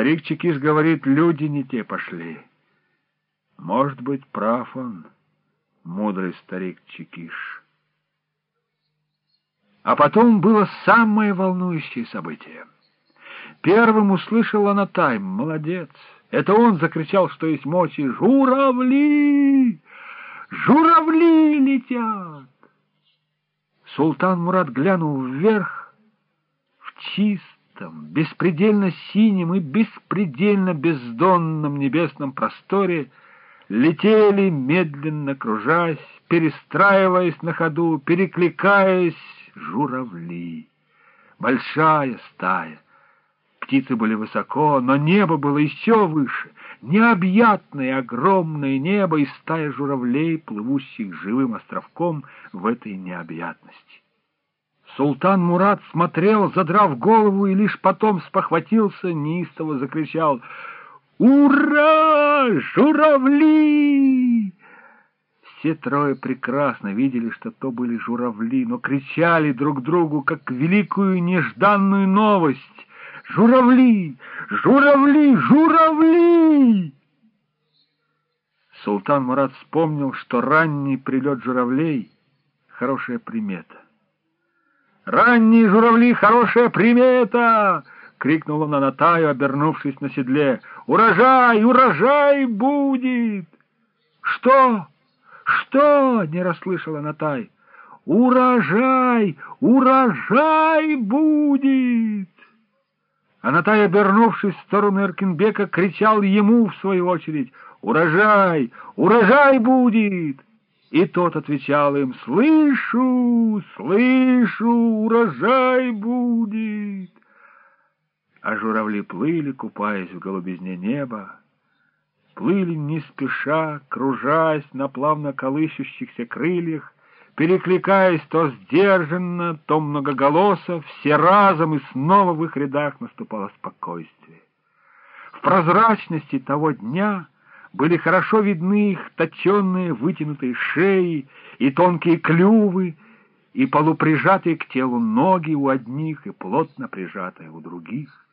Старик Чекиш говорит, люди не те пошли. Может быть, прав он, мудрый старик Чекиш. А потом было самое волнующее событие. Первым услышал Анатай. Молодец! Это он закричал, что есть мочи. «Журавли! Журавли летят!» Султан Мурат глянул вверх в чистом, беспредельно синем и беспредельно бездонном небесном просторе летели, медленно кружась, перестраиваясь на ходу, перекликаясь, журавли. Большая стая. Птицы были высоко, но небо было еще выше. Необъятное огромное небо и стая журавлей, плывущих живым островком в этой необъятности. Султан Мурат смотрел, задрав голову, и лишь потом спохватился, неистово закричал «Ура! Журавли!» Все трое прекрасно видели, что то были журавли, но кричали друг другу, как великую нежданную новость. «Журавли! Журавли! Журавли!» Султан Мурат вспомнил, что ранний прилет журавлей — хорошая примета. «Ранние журавли — хорошая примета!» — крикнул он на Натаю, обернувшись на седле. «Урожай! Урожай будет!» «Что?» «Что?» — не расслышала Натай. «Урожай! Урожай будет!» Анатай, обернувшись в сторону Эркинбека, кричал ему, в свою очередь, «Урожай! Урожай будет!» И тот отвечал им, «Слышу! Слышу! Урожай будет!» А журавли плыли, купаясь в голубизне неба, плыли не спеша, кружась на плавно колышущихся крыльях, перекликаясь то сдержанно, то многоголосо, все разом и снова в их рядах наступало спокойствие. В прозрачности того дня были хорошо видны их точенные вытянутые шеи и тонкие клювы, и полуприжатые к телу ноги у одних и плотно прижатые у других.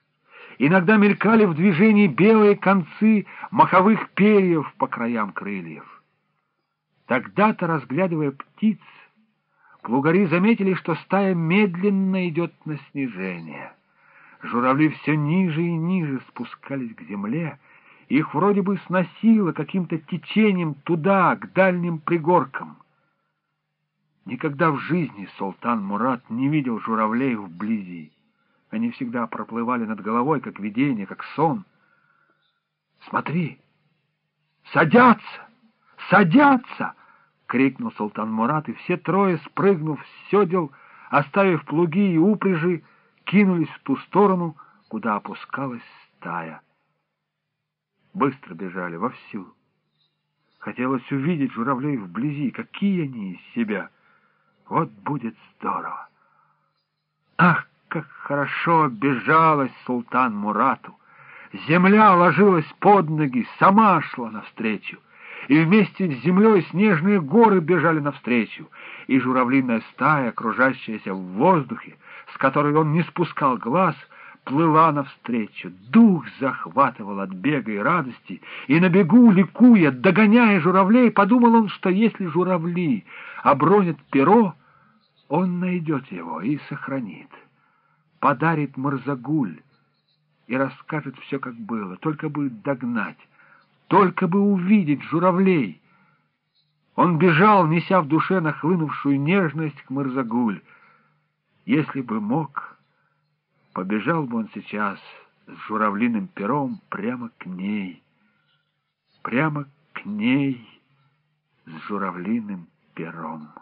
Иногда мелькали в движении белые концы маховых перьев по краям крыльев. Тогда-то, разглядывая птиц, плугари заметили, что стая медленно идет на снижение. Журавли все ниже и ниже спускались к земле, их вроде бы сносило каким-то течением туда, к дальним пригоркам. Никогда в жизни Султан Мурат не видел журавлей вблизи. Они всегда проплывали над головой, как видение, как сон. «Смотри! Садятся! Садятся!» — крикнул Султан Мурат, и все трое, спрыгнув с седел, оставив плуги и упряжи, кинулись в ту сторону, куда опускалась стая. Быстро бежали вовсю. Хотелось увидеть журавлей вблизи, какие они из себя. Вот будет здорово. Ах, как хорошо бежалась султан Мурату! Земля ложилась под ноги, сама шла навстречу, и вместе с землей снежные горы бежали навстречу, и журавлиная стая, кружащаяся в воздухе, с которой он не спускал глаз, плыла навстречу. Дух захватывал от бега и радости, и на бегу, ликуя, догоняя журавлей, подумал он, что если журавли обронят перо, он найдет его и сохранит подарит Марзагуль и расскажет все, как было, только бы догнать, только бы увидеть журавлей. Он бежал, неся в душе нахлынувшую нежность к Марзагуль. Если бы мог, побежал бы он сейчас с журавлиным пером прямо к ней, прямо к ней с журавлиным пером.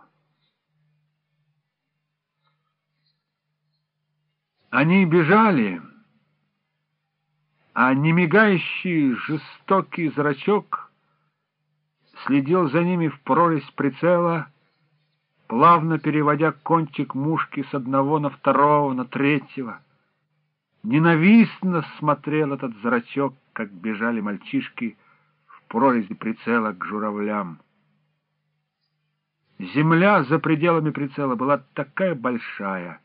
Они бежали, а немигающий жестокий зрачок следил за ними в прорезь прицела, плавно переводя кончик мушки с одного на второго, на третьего. Ненавистно смотрел этот зрачок, как бежали мальчишки в прорези прицела к журавлям. Земля за пределами прицела была такая большая —